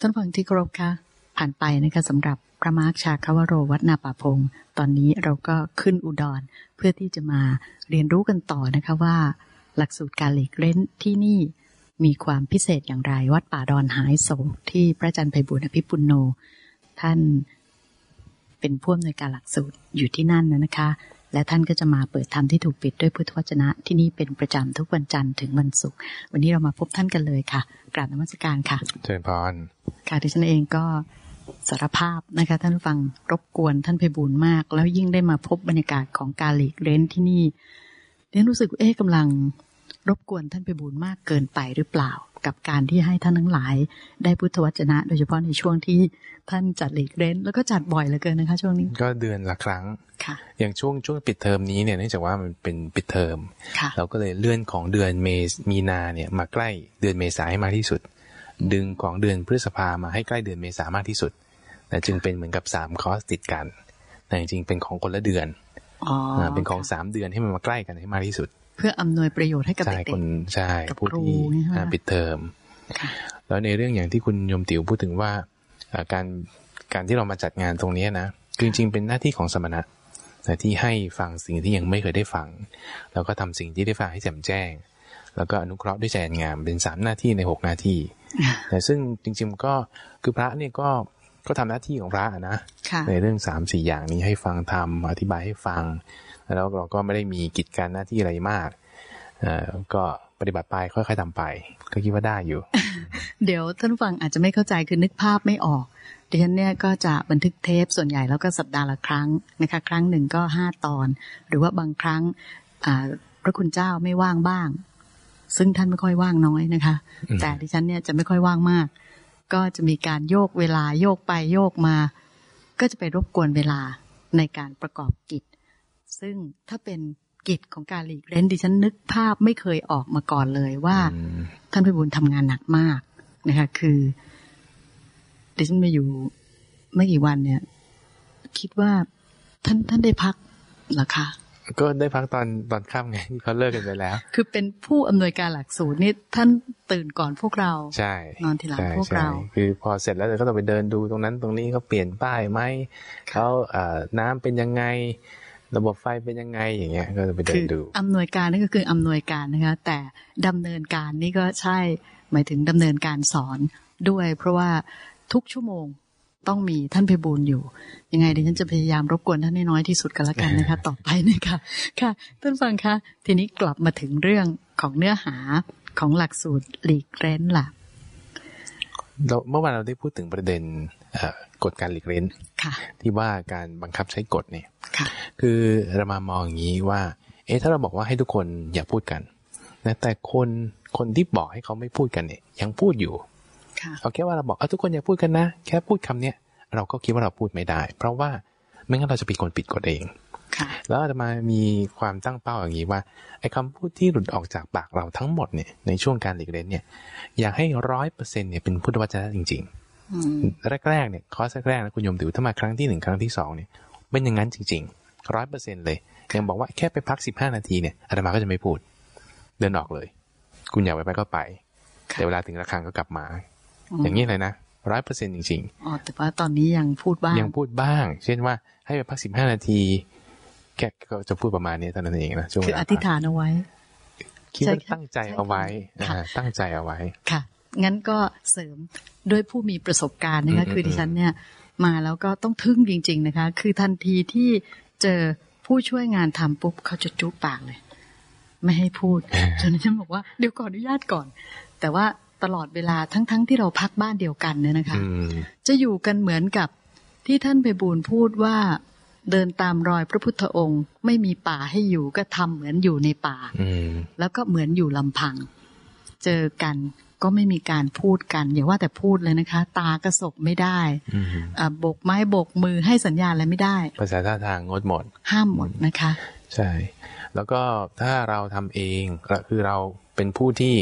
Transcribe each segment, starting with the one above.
ท่านฟังที่เคารพคะผ่านไปนะคะสำหรับพระมาร์คชาคาวโรวัดนาป่าพง ตอนนี้เราก็ขึ้นอุดรเพื่อที่จะมาเรียนรู้กันต่อนะคะว่า หลักสูตรการหลีกเล่นที่นี่มีความพิเศษอย่างไร วัดป่าดอนหายโศกที่พระอาจารย์ไพบุญอภิปุณโน ท่านเป็นผู้อำนวยการหลักสูตรอยู่ที่นั่นนะคะ และท่านก็จะมาเปิดธรรมที่ถูกปิดด้วยพุทธวจนะที่นี่เป็นประจำทุกวันจันทร์ถึงวันศุกร์วันนี้เรามาพบท่านกันเลยค่ะ กราบนมัสการค่ะเชิญพรค่ะดิฉันเองก็สารภาพนะคะท่านผู้ฟังรบกวนท่านไพบูลย์มาก แล้วยิ่งได้มาพบบรรยากาศของการหลีกเล้นที่นี่เรียนรู้สึกว่าเอ๊ะกำลัง รบกวนท่านไพบูลย์มากเกินไปหรือเปล่า กับการที่ให้ท่านทั้งหลาย ได้พุทธวจนะ โดยเฉพาะในช่วงที่ท่านจัดหลีกเล้น แล้วก็จัดบ่อยเหลือเกินนะคะ ช่วงนี้ ก็เดือนละครั้งค่ะ อย่างช่วงช่วงปิดเทอมนี้เนี่ยเนื่องจากว่ามันเป็นปิดเทอมค่ะเราก็เลยเลื่อนของเดือนเมษมีนาเนี่ยมาใกล้เดือนเมษาให้มากที่สุด ดึงของเดือนพฤษภามาให้ใกล้เดือนเมษามากที่สุดแต่จึงเป็นเหมือนกับสามคอร์สติดกันแต่จริงๆเป็นของคนละเดือนอ๋ออ่าเป็นของสามเดือนให้มันมาใกล้กันให้มากที่สุด เพื่ออำนวยประโยชน์ให้กับใช่เด็คกนใช่กับผู้ครูที่นี่ใช่ไหมอ่าปิดเทอมๆค่ะแล้วในเรื่องอย่างที่คุณโยมติ๋วพูดถึงว่าอ่าการการที่เรามาจัดงานตรงเนี้ยนะคือจริงๆเป็นหน้าที่ของสมณะนะที่ให้ฟังสิ่งที่ยังไม่เคยได้ฟัง แล้วก็ทำสิ่งที่ได้ฟังให้แจ่มแจ้ง แล้วก็อนุเคราะห์ด้วยใจอันงามเป็นสามหน้าที่ในหกหน้าที่แต่ซึ่งจริงๆก็คือพระเนี่ยก็ ก็ทำหน้าที่ของพระอะนะค่ะในเรื่องสามสี่อย่างนี้ให้ฟังทำอธิบายให้ฟัง แล้วเราก็ไม่ได้มีกิจการหน้าที่อะไรมากเอ่อก็ปฏิบัติไปค่อยๆทำไป ก็คิดว่าได้อยู่ เดี๋ยวท่านผู้ฟังอาจจะไม่เข้าใจคือนึกภาพไม่ออกดิฉันเนี่ยก็จะบันทึกเทปส่วนใหญ่แล้วก็สัปดาห์ละครั้งนะคะครั้งหนึ่งก็ห้าตอน หรือว่าบางครั้งอ่าพระคุณเจ้าไม่ว่างบ้าง ซึ่งท่านไม่ค่อยว่างน้อยนะคะอืมแต่ดิฉันเนี่ยจะไม่ค่อยว่างมาก ก็จะมีการโยกเวลาโยกไปโยกมา ก็จะไปรบกวนเวลาในการประกอบกิจ ซึ่งถ้าเป็นกิจของการหลีกเล่นดิฉันนึกภาพไม่เคยออกมาก่อนเลยว่าอืมท่านพิบูลทำงานหนักมากนะคะคือดิฉันมาอยู่ไม่กี่วันเนี่ย คิดว่าท่านท่านได้พักเหรอคะ ก็ได้พักตอนตอนค่ำไงที่เขาเลิกกันไปแล้ว คือเป็นผู้อำนวยการหลักสูตรนี่ท่านตื่นก่อนพวกเราใช่นอนทีหลังใช่พวกเราใช่คือพอเสร็จแล้วเราก็ต้องไปเดินดูตรงนั้นตรงนี้เขาเปลี่ยนป้ายไหมเขาเอ่อน้ำเป็นยังไง ระบบไฟเป็นยังไงอย่างเงี้ย ก็จะไปเดิคืนอดูอำนวยการนี่ก็คืออำนวยการนะคะ แต่ดำเนินการนี่ก็ใช่หมายถึงดำเนินการสอนด้วย เพราะว่าทุกชั่วโมง ต้องมีท่านเพบูลย์อยู่ ยังไงดิฉันจะพยายามรบกวนท่านให้น้อยที่สุดกันละกันนะคะ ต่อไปนะคะค่ะท่านฟังคะทีนี้กลับมาถึงเรื่องของเนื้อหาของหลักสูตรหลีกเร้นล่ะเราเมื่อวานเราได้พูดถึงประเด็นเอ่อกฎการหลีกเล่นค่ะที่ว่าการบังคับใช้กฎเนี่ยค่ะคือเรามามองอย่างนี้ว่า เอ๊ะถ้าเราบอกว่าให้ทุกคนอย่าพูดกันนะแต่คนคนที่บอกให้เขาไม่พูดกันเนี่ยยังพูดอยู่ค่ะ เอาแค่ว่าเราบอกเอาทุกคนอย่าพูดกันนะ แค่พูดคำเนี้ยเราก็คิดว่าเราพูดไม่ได้ เพราะว่าไม่งั้นเราจะเป็นคนผิดกฎเองค่ะแล้วอาตมามีความตั้งเป้าอย่างนี้ว่าไอ้คำพูดที่หลุดออกจากปากเราทั้งหมดเนี่ยในช่วงการหลีกเล่นเนี่ย อยากให้ร้อยเปอร์เซ็นเนี่ยเป็นพุทธวจนะจริงอืมๆแรกๆเนี่ยคอร์สแรกๆนะคุณโยมถือถ้ามาครั้งที่หนึ่งครั้งที่สองเนี่ยเป็นอย่างนั้นจริงๆร้อยเปอร์เซ็นเลยยังบอกว่าแค่ไปพักสิบห้านาทีเนี่ยอาตมาก็จะไม่พูด เดินออกเลย คุณอยากไปไปก็ไปค่ะแต่เวลาถึงระฆังก็กลับมา อย่างนี้เลยนะร้อยเปอร์เซ็นจริงอ๋อแต่ว่าตอนนี้ยังพูดบ้างๆยังพูดบ้าง เช่นว่าให้ไปพักสิบห้านาทีแค่ก็จะพูดประมาณนี้เท่านั้นเองนะช่วงคือเวอลาธิษฐานเอาไว้คิดว่าใช่ค่ะตั้งใจเอาไว้ค่ะอ่าตั้งใจเอาไว้ค่ะ งั้นก็เสริมด้วยผู้มีประสบการณ์นะคะอืมคือดิฉันเนี่ยมาแล้วก็ต้องทึ่งจริง ๆนะคะ คือทันทีที่เจอผู้ช่วยงานทำปุ๊บเขาจะจุ๊บปากเลย ไม่ให้พูดจนดิฉันบอกว่าเดี๋ยวขออนุญาตก่อน แต่ว่า ตลอดเวลาทั้งๆที่เราพักบ้านเดียวกันเนี่ยนะคะอืมจะอยู่กันเหมือนกับที่ท่านไปบูลย์พูดว่า เดินตามรอยพระพุทธองค์ ไม่มีป่าให้อยู่ก็ทำเหมือนอยู่ในป่าอืมแล้วก็เหมือนอยู่ลำพัง เจอกันก็ไม่มีการพูดกัน อย่าว่าแต่พูดเลยนะคะ ตากระสบไม่ได้อืมอ่าโบกไม้โบกมือให้สัญญาณอะไรไม่ได้ ภาษาท่าทางงดหมด ห้ามหมดนะคะ ใช่ แล้วก็ถ้าเราทำเองก็คือเราเป็นผู้ที่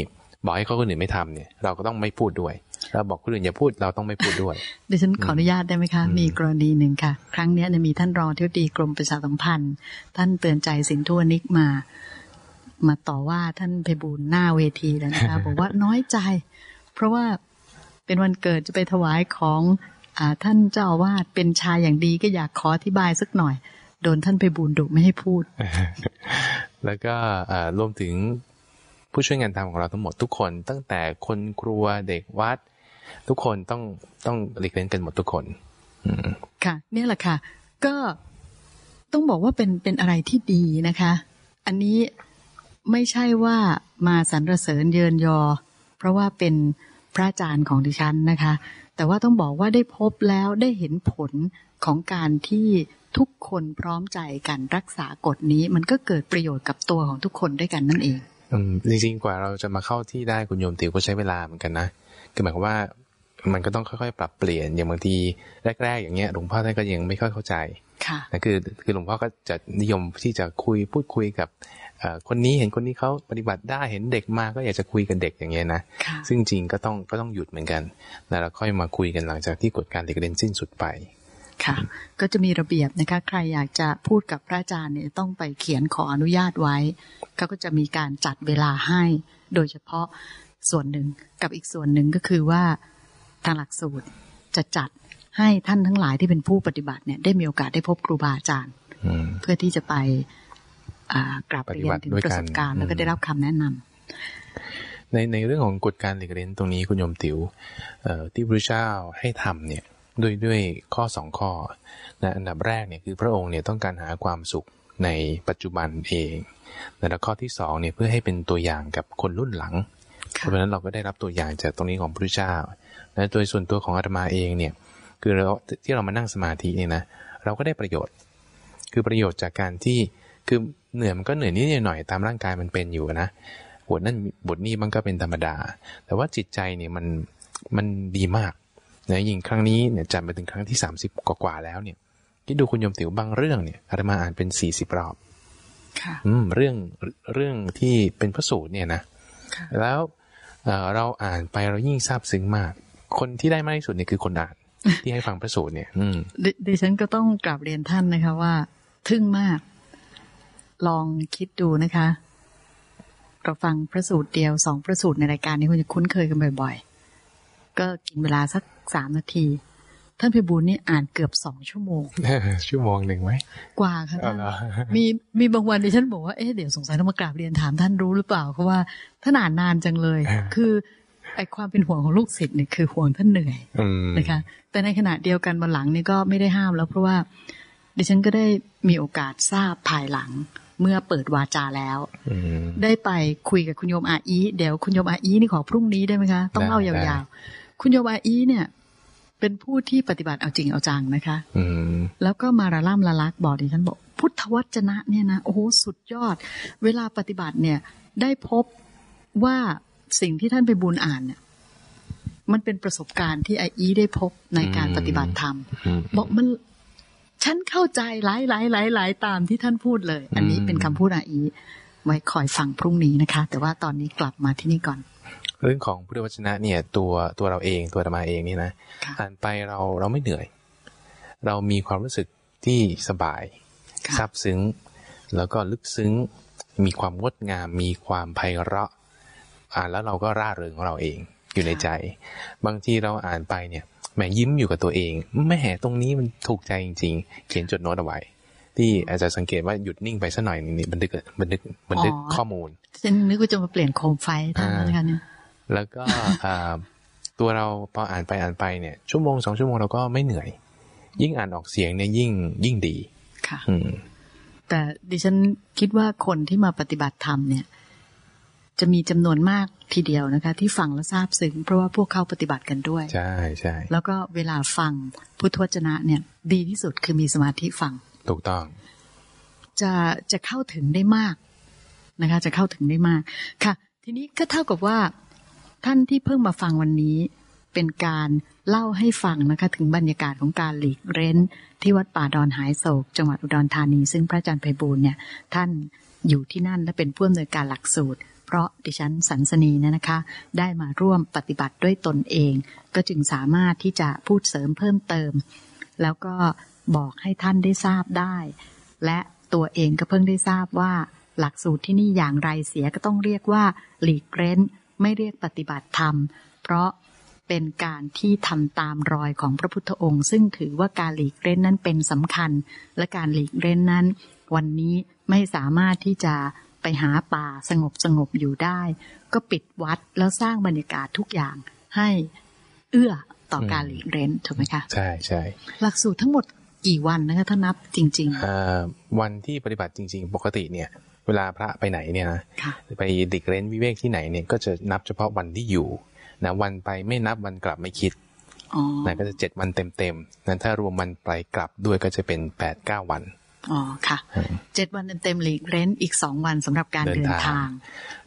บอกให้เขาคนอื่นไม่ทำเนี่ย เราก็ต้องไม่พูดด้วย เราบอกคนอื่นอย่าพูดเราต้องไม่พูดด้วยดิฉันขออนุญาตได้ไหมคะอืมมีกรณีหนึ่งค่ะ ครั้งเนี้ยเนี่ยมีท่านรองที่ดีกรมประชาสัมพันธ์ ท่านเตือนใจสินทั่วนิกมา มาต่อว่าท่านไพบูลย์หน้าเวทีเลยนะคะบอกว่าน้อยใจ เพราะว่าเป็นวันเกิดจะไปถวายของอท่านเจ้าอาวาสเป็นชายอย่างดีก็อยากขออธิบายสักหน่อย โดนท่านไปบูนดุไม่ให้พูด แล้วก็รวมถึง ผู้ช่วยงานทำของเราทั้งหมดทุกคน ตั้งแต่คนครัวเด็กวัด ทุกคนต้องต้องหลีกเล่นกันหมดทุกคนค่ะ เนี่ยแหละค่ะ ก็ต้องบอกว่าเป็นเป็นอะไรที่ดีนะคะ อันนี้ไม่ใช่ว่ามาสรรเสริญเยินยอ เพราะว่าเป็นพระอาจารย์ของดิฉันนะคะ แต่ว่าต้องบอกว่าได้พบแล้วได้เห็นผลของการที่ทุกคนพร้อมใจกันรักษากฎนี้ มันก็เกิดประโยชน์กับตัวของทุกคนด้วยกันนั่นเอง จริงๆกว่าเราจะมาเข้าที่ได้คุณโยมติวก็ใช้เวลาเหมือนกันนะคือหมายความว่ามันก็ต้องค่อยๆ ปรับเปลี่ยนอย่างบางทีแรก ๆ อย่างเงี้ยหลวงพ่อท่านก็ยังไม่ค่อยเข้าใจค่ะนั่นคือคือหลวงพ่อก็จะนิยมที่จะคุยพูดคุยกับคนนี้เห็นคนนี้เขาปฏิบัติได้เห็นเด็กมาก็อยากจะคุยกับเด็กอย่างเงี้ยนะซึ่งจริงก็ต้องก็ต้องหยุดเหมือนกันแล้วค่อยมาคุยกันหลังจากที่กฎการเด็กเรียนสิ้นสุดไป ค่ะ ก็จะมีระเบียบนะคะ ใครอยากจะพูดกับพระอาจารย์เนี่ยต้องไปเขียนขออนุญาตไว้เขาก็จะมีการจัดเวลาให้ โดยเฉพาะส่วนหนึ่งกับอีกส่วนหนึ่งก็คือว่าทางหลักสูตรจะจัดให้ท่านทั้งหลายที่เป็นผู้ปฏิบัติเนี่ยได้มีโอกาสได้พบครูบาอาจารย์เพื่อที่จะไปกราบเรียนถึงประสบการณ์แล้วก็ได้รับคำแนะนำในในเรื่องของกฎการหลีกเล่นตรงนี้คุณโยมติว๋วที่พระเจ้าให้ทำเนี่ย ด้วยด้วยข้อสองข้อนะอันดับแรกเนี่ยคือพระองค์เนี่ยต้องการหาความสุขในปัจจุบันเองและข้อที่สองเนี่ยเพื่อให้เป็นตัวอย่างกับคนรุ่นหลัง เพราะฉะนั้นเราก็ได้รับตัวอย่างจากตรงนี้ของพระเจ้าและโดยส่วนตัวของอาตมาเองเนี่ยคือเราที่เรามานั่งสมาธิเนี่ยนะเราก็ได้ประโยชน์ คือประโยชน์จากการที่คือเหนื่อยมันก็เหนื่อยนิดหน่อยตามร่างกายมันเป็นอยู่นะบทนั่นบทนี้มันก็เป็นธรรมดา แต่ว่าจิตใจเนี่ยมันมันดีมาก นะยิ่งครั้งนี้เนี่ยจัดไปถึงครั้งที่สามสิบกว่าแล้วเนี่ยที่ดูคุณยมติ๋วบางเรื่องเนี่ยอาตมาอ่านเป็นสี่สิบรอบอืมเรื่องเรื่องที่เป็นพระสูตรเนี่ยนะแล้วเราอ่านไปเรายิ่งซาบซึ้งมาก คนที่ได้มากที่สุดเนี่ยคือคนอ่านที่ให้ฟังพระสูตรเนี่ย อืมดิฉันก็ต้องกราบเรียนท่านนะคะว่า ทึ่งมาก ลองคิดดูนะคะเราฟังพระสูตรเดียวสองพระสูตรในรายการนี้คุณจะคุ้นเคยกันบ่อยๆ ก็กินเวลาสักสามนาที ท่านพิบูลนี่อ่านเกือบสองชั่วโมง ชั่วโมงหนึ่งไหม กว่าค่ะมีมีบางวันดิฉันบอกว่าเอ๊ะเดี๋ยวสงสัยต้องมากราบเรียนถามท่านรู้หรือเปล่าเพราะว่าท่านอ่านนานจังเลย คือไอความเป็นห่วงของลูกศิษย์เนี่ยคือห่วงท่านเหนื่อยนะคะ แต่ในขณะเดียวกันบนหลังนี่ก็ไม่ได้ห้ามแล้วเพราะว่าดิฉันก็ได้มีโอกาสทราบภายหลังเมื่อเปิดวาจาแล้วได้ไปคุยกับคุณโยมอาอีเดี๋ยวคุณโยมอาอีนี่ขอพรุ่งนี้ได้ไหมคะ ต้องเล่ายาวๆ คุณโยมอาอีเนี่ย เป็นผู้ที่ปฏิบัติเอาจริงเอาจังนะคะแล้วก็มาระล่ำละลักบอกดิฉันบอก พุทธวจนะเนี่ยนะโอ้โหสุดยอด เวลาปฏิบัติเนี่ย ได้พบว่าสิ่งที่ท่านไปบูญอ่านเนี่ยมันเป็นประสบการณ์ที่ไออีได้พบในการปฏิบัติธรรม บอกมันฉันเข้าใจหลายหลายหลายหลายตามที่ท่านพูดเลย อันนี้เป็นคำพูดไออี ไว้คอยฟังพรุ่งนี้นะคะ แต่ว่าตอนนี้กลับมาที่นี่ก่อน เรื่องของพุทธวจนะเนี่ยตัวตัวเราเองตัวธรรมาเองนี่นะอ่านไปเราเราไม่เหนื่อย เรามีความรู้สึกที่สบายซาบซึ้ง แล้วก็ลึกซึ้งมีความงดงาม มีความไพเราะ อ่านแล้วเราก็ร่าเริงของเราเองอยู่ในใจ บางทีเราอ่านไปเนี่ยแหมยิ้มอยู่กับตัวเองแม่ตรงนี้มันถูกใจจริง ๆ เขียนจดโน้ตเอาไว้ ที่อาจจะสังเกตว่าหยุดนิ่งไปสักหน่อยนี่บันทึกบันทึกบันทึกข้อมูลฉันนึกว่าจะมาเปลี่ยนโคมไฟทำอะไรกันเนี่ย แล้วก็ตัวเราพออ่านไปอ่านไปเนี่ย ชั่วโมงสองชั่วโมงเราก็ไม่เหนื่อย ยิ่งอ่านออกเสียงเนี่ยยิ่งยิ่งดีค่ะแต่ดิฉันคิดว่าคนที่มาปฏิบัติธรรมเนี่ย จะมีจำนวนมากทีเดียวนะคะ ที่ฟังและทราบซึ้งเพราะว่าพวกเขาปฏิบัติกันด้วย ใช่ใช่แล้วก็เวลาฟังพุทธวจนะเนี่ย ดีที่สุดคือมีสมาธิฟัง ถูกต้อง จะจะเข้าถึงได้มากนะคะ จะเข้าถึงได้มากค่ะ ทีนี้ก็เท่ากับว่า ท่านที่เพิ่งมาฟังวันนี้เป็นการเล่าให้ฟังนะคะถึงบรรยากาศของการหลีกเร้น ที่วัดป่าดอนหายโศก จังหวัดอุดรธานี ซึ่งพระอาจารย์ไพบูลเนี่ยท่านอยู่ที่นั่นและเป็นผู้อำนวยการหลักสูตร เพราะดิฉันสันสนีเนี่ยนะคะ ได้มาร่วมปฏิบัติด้วยตนเอง ก็จึงสามารถที่จะพูดเสริมเพิ่มเติม แล้วก็บอกให้ท่านได้ทราบได้ และตัวเองก็เพิ่งได้ทราบว่าหลักสูตรที่นี่อย่างไรเสียก็ต้องเรียกว่าหลีกเร้น ไม่เรียกปฏิบัติธรรม เพราะเป็นการที่ทำตามรอยของพระพุทธองค์ ซึ่งถือว่าการหลีกเล่นนั้นเป็นสำคัญ และการหลีกเล่นนั้น วันนี้ไม่สามารถที่จะไปหาป่าสงบสงบอยู่ได้ ก็ปิดวัดแล้วสร้างบรรยากาศทุกอย่างให้เอื้อต่อการหลีกเล่นถูกไหมคะ ใช่ใช่หลักสูตรทั้งหมดกี่วันนะคะถ้านับจริงอ่าวันที่ปฏิบัติจริง ๆ ปกติเนี่ย เวลาพระไปไหนเนี่ยนะๆค่ะไปดิกเร้นวิเวกที่ไหนเนี่ยก็จะนับเฉพาะวันที่อยู่นะวันไปไม่นับวันกลับไม่คิดอ๋อนะก็จะเจ็ดวันเต็มๆนั้นถ้ารวมวันไปกลับด้วยก็จะเป็นแปดเก้าวันอ๋อค่ะเจ็ดวันเต็มๆหลีกเล่นอีกสองวันสำหรับการเดิเดินนทางทาง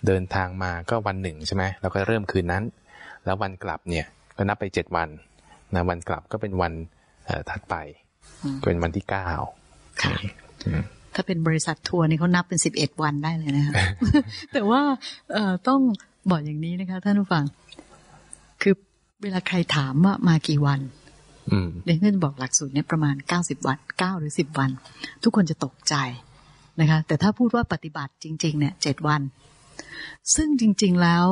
เดินทางมาก็วันหนึ่งใช่ไหมเราก็เริ่มคืนนั้น แล้ววันกลับเนี่ยก็นับไปเจ็ดวันนะวันกลับก็เป็นวันเอ่อถัดไปอืมก็เป็นวันที่เก้าค่ะอืม ถ้าเป็นบริษัททัวร์นี่เขานับเป็นสิบเอ็ดวันได้เลยนะคะแต่ว่าเอ่อต้องบอกอย่างนี้นะคะ ท่านผู้ฟัง คือเวลาใครถามว่ามากี่วันอืมเดนก็จะบอกหลักสูตรเนี่ยประมาณเก้าสิบวันเก้าหรือสิบวัน ทุกคนจะตกใจนะคะ แต่ถ้าพูดว่าปฏิบัติจริง ๆ เนี่ยเจ็ดวัน ซึ่งจริง ๆแล้ว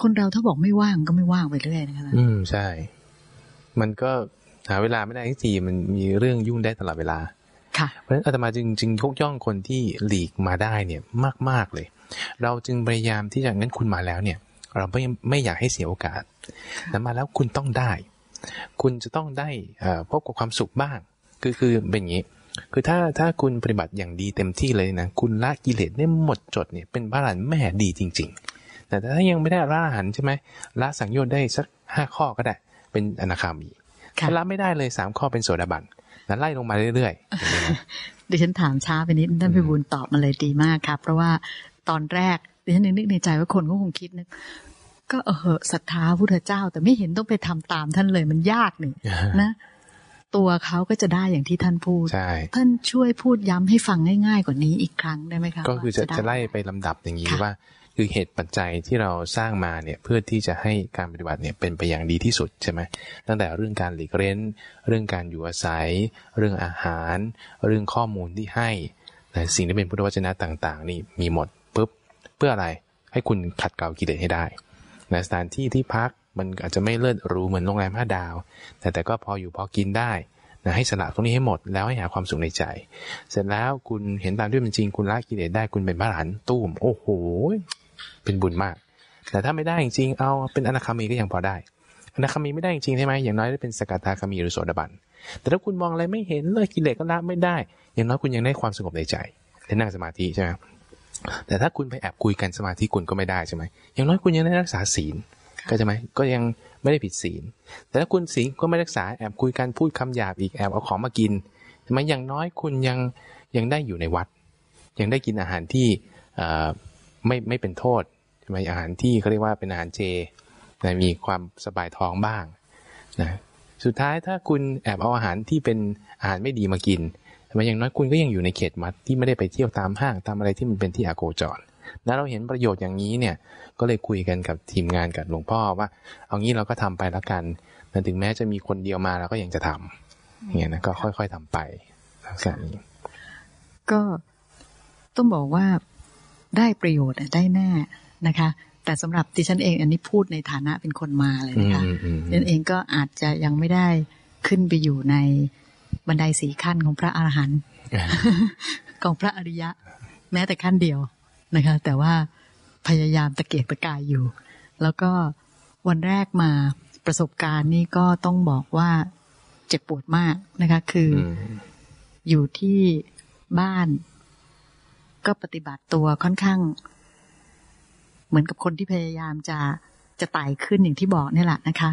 คนเราถ้าบอกไม่ว่างก็ไม่ว่างไปเรื่อยนะคะอืมใช่ มันก็หาเวลาไม่ได้ทุกทีมันมีเรื่องยุ่งได้ตลอดเวลาค่ะ เพราะฉะนั้นอาตมาจึงจึงยกย่องคนที่หลีกมาได้เนี่ยมาก ๆเลย เราจึงพยายามที่จะงั้นคุณมาแล้วเนี่ย เราไม่ไม่อยากให้เสียโอกาสแต่มาแล้วคุณต้องได้ คุณจะต้องได้เอ่อพบกับความสุขบ้าง คือคือเป็นอย่างนี้ คือถ้าถ้าคุณปฏิบัติอย่างดีเต็มที่เลยนะคุณละกิเลสได้หมดจดเนี่ยเป็นพระอรหันต์แม่ดีจริง ๆ แต่ถ้ายังไม่ได้ละอรหันต์ใช่ไหมละสังโยชน์ได้สักห้าข้อก็ได้ เป็นอนาคามีค่ะถ้าละไม่ได้เลยสามข้อเป็นโสดาบันแล้วไล่ลงมาเรื่อยๆอย่างนี้นะดิฉันถามช้าไปนิดท่านพิบูลตอบมาเลยดีมากครับ เพราะว่าตอนแรกดิฉันนึกในใจว่าคนก็คงคิดนึกก็เออศรัทธาพุทธเจ้า แต่ไม่เห็นต้องไปทำตามท่านเลยมันยากนี่นะตัวเขาก็จะได้อย่างที่ท่านพูดใช่ท่านช่วยพูดย้ำให้ฟังง่าย ๆ กว่านี้อีกครั้งได้ไหมคะก็คือจะว่าจะได้ไล่ไปลำดับอย่างนี้ค่ะว่า คือเหตุปัจจัยที่เราสร้างมาเนี่ยเพื่อที่จะให้การปฏิบัติเนี่ยเป็นไปอย่างดีที่สุดใช่ไหมตั้งแต่เรื่องการหลีกเล้น เรื่องการอยู่อาศัย เรื่องอาหาร เรื่องข้อมูลที่ให้นะสิ่งที่เป็นพุทธวจนะต่าง ๆ นี่มีหมดปุ๊บเพื่ออะไรให้คุณขัดเกลากิเลสให้ได้นะสถานที่ที่พักมันอาจจะไม่เลิศรูเหมือนโรงแรมห้าดาว แต่แต่ก็พออยู่พอกินได้นะให้สละตรงนี้ให้หมดแล้วให้หาความสุขในใจ เสร็จแล้วคุณเห็นตามด้วยเป็นจริงคุณละกิเลสได้คุณเป็นพระอรหันต์ตู้มโอ้โห เป็นบุญมาก แต่ถ้าไม่ได้จริงๆเอาเป็นอนาคามีก็ยังพอได้อนาคามีไม่ได้จริงใช่ไหมอย่างน้อยได้เป็นสกัทาคามีหรือโสดาบันแต่ถ้าคุณมองอะไรไม่เห็นเลยกิเลสก็ละไม่ได้ อย่างน้อยคุณยังได้ความสงบในใจได้นั่งสมาธิใช่ไหมแต่ถ้าคุณไปแอบคุยกันสมาธิคุณก็ไม่ได้ใช่ไหมอย่างน้อยคุณยังได้รักษาศีลก็ใช่ไหมก็ยังไม่ได้ผิดศีล แต่ถ้าคุณศีลก็ไม่รักษาแอบคุยกันพูดคำหยาบอีกแอบเอาของมากินใช่ไหมอย่างน้อยคุณยังยังได้อยู่ในวัด ยังได้กินอาหารที่อ ไม่ไม่เป็นโทษใช่ไหมอาหารที่เขาเรียกว่าเป็นอาหารเจนะมีความสบายท้องบ้างนะสุดท้ายถ้าคุณแอบเอาอาหารที่เป็นอาหารไม่ดีมากินใช่ไมอย่างน้อยคุณก็ยังอยู่ในเขตวัดที่ไม่ได้ไปเที่ยวตามห้างตามอะไรที่มันเป็นที่อาโกจรแล้วเราเห็นประโยชน์อย่างนี้เนี่ย ก็เลยคุยกันกับทีมงานกับหลวงพ่อว่า เอางี้เราก็ทำไปแล้วกันแต่ถึงแม้จะมีคนเดียวมาเราก็ยังจะทำอย่างเงี้ยนะก็ค่อย ๆทำไปลักษณะนี้ก็ต้องบอกว่า ได้ประโยชน์อะได้แน่นะคะ แต่สำหรับดิฉันเองอันนี้พูดในฐานะเป็นคนมาเลยนะคะอืมอืมอืมดิฉันเองก็อาจจะยังไม่ได้ขึ้นไปอยู่ในบันไดสีขั้นของพระอรหันต์ของพระอริยะ แม้แต่ขั้นเดียวนะคะ แต่ว่าพยายามตะเกียกตะกายอยู่ แล้วก็วันแรกมาประสบการณ์นี่ก็ต้องบอกว่าเจ็บปวดมากนะคะ คืออมอยู่ที่บ้าน ก็ปฏิบัติตัวค่อนข้าง เหมือนกับคนที่พยายามจะจะไต่ขึ้นอย่างที่บอกนี่แหละนะคะ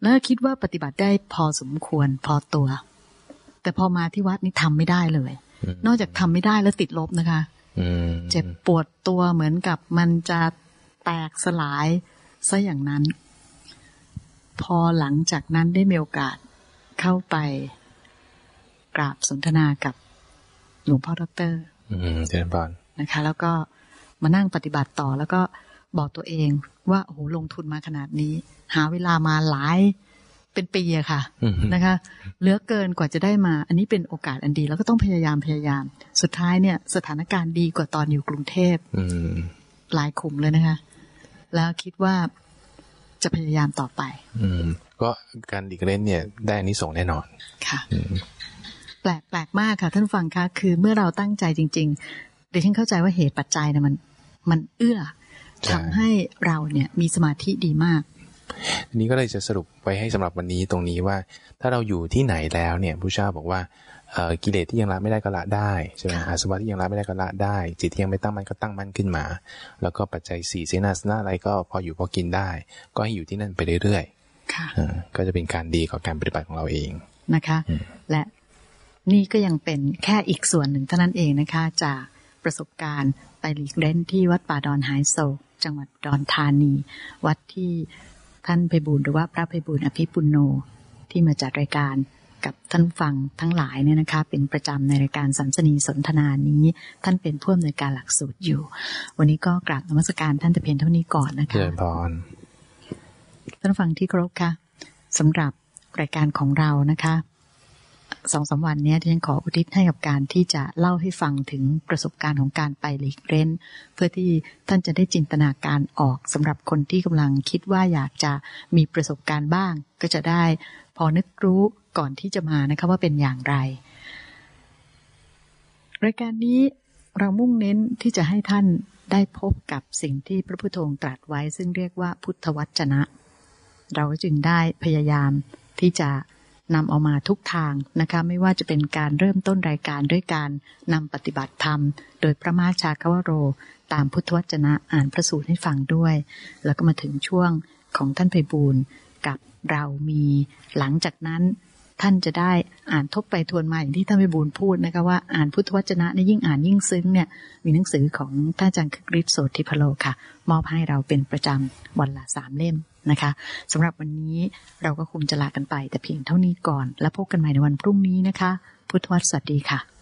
แล้วก็คิดว่าปฏิบัติได้พอสมควรพอตัว แต่พอมาที่วัดนี่ทำไม่ได้เลยอืมนอกจากทำไม่ได้แล้วติดลบนะคะอืมเจ็บปวดตัวเหมือนกับมันจะแตกสลายซะอย่างนั้น พอหลังจากนั้นได้มีโอกาสเข้าไปกราบสนทนากับ หลวงพ่อดอกเตอรอืมเจริญพรนะคะ แล้วก็มานั่งปฏิบัติต่อแล้วก็บอกตัวเองว่าโอ้โหลงทุนมาขนาดนี้ หาเวลามาหลายเป็นปีอะค่ะอืมนะคะเหลือเกินกว่าจะได้มา อันนี้เป็นโอกาสอันดี แล้วก็ต้องพยายามพยายาม สุดท้ายเนี่ย สถานการณ์ดีกว่าตอนอยู่กรุงเทพอืมหลายขุมเลยนะคะ แล้วคิดว่าจะพยายามต่อไป อืม ก็การหลีกเล่นเนี่ย ได้อันนี้ส่งแน่นอน ค่ะ แปลกแปลกมากค่ะท่านฟังคะคือเมื่อเราตั้งใจจริงๆดิฉันเข้าใจว่าเหตุปัจจัยเนี่ยมัน มันเอื้อทำให้เราเนี่ยมีสมาธิดีมากทีนี้ก็เลยจะสรุปไว้ให้สำหรับวันนี้ตรงนี้ว่า ถ้าเราอยู่ที่ไหนแล้วเนี่ยผู้เจ้าบอกว่ากิเลสที่ยังละไม่ได้ก็ละได้ใช่ไหมอาสวะที่ยังละไม่ได้ก็ละได้ จิตที่ยังไม่ตั้งมันก็ตั้งมั่นขึ้นมา แล้วก็ปัจจัยสี่เสนาสนะอะไรก็พออยู่พอกินได้ ก็ให้อยู่ที่นั่นไปเรื่อยๆก็จะเป็นการดีกับการปฏิบัติของเราเองนะคะ และ นี่ก็ยังเป็นแค่อีกส่วนหนึ่งเท่านั้นเองนะคะ จากประสบการณ์ไปหลีกเล่นที่วัดป่าดอนหายโศกจังหวัดดอนธานี วัดที่ท่านไพบูลหรือว่าพระไพบูลอภิปุโนที่มาจัดรายการกับท่านฟังทั้งหลายเนี่ยนะคะ เป็นประจำในรายการสัมสนีสนทนานี้ ท่านเป็นผู้อำนวยการหลักสูตรอยู่ วันนี้ก็กราบนมัสการท่านแต่เพียงเท่านี้ก่อนนะคะเจริญพรท่านฟังที่ครบค่ะสำหรับรายการของเรานะคะ สองสาวันนี้ที่ฉันขออุทิศให้กับการที่จะเล่าให้ฟังถึงประสบการณ์ของการไปหลีกเล่นเพื่อที่ท่านจะได้จินตนาการออกสำหรับคนที่กำลังคิดว่าอยากจะมีประสบการณ์บ้าง ก็จะได้พอนึกรู้ก่อนที่จะมานะคะว่าเป็นอย่างไร รายการนี้เรามุ่งเน้นที่จะให้ท่านได้พบกับสิ่งที่พระพุทโธตรัสไว้ ซึ่งเรียกว่าพุทธวจนะ เราจึงได้พยายามที่จะ นำเอามาทุกทางนะคะไม่ว่าจะเป็นการเริ่มต้นรายการด้วยการนำปฏิบัติธรรม โดยพระมาชาคาวโร ตามพุทธวจนะอ่านพระสูตรให้ฟังด้วย แล้วก็มาถึงช่วงของท่านไพบูลกับเรามีหลังจากนั้นท่านจะได้อ่านทบไปทวนมาอย่างที่ท่านไปบูลพูดนะคะว่าอ่านพุทธวจนะในยิ่งอ่านยิ่งซึ้งเนี่ยมีหนังสือของท่านอาจารย์คริสโสติพโลค่ะ มอบให้เราเป็นประจำวันละสามเล่ม นะคะสำหรับวันนี้เราก็คงจะลากันไปแต่เพียงเท่านี้ก่อน แล้วพบกันใหม่ในวันพรุ่งนี้นะคะ พุทธวัตรสวัสดีค่ะ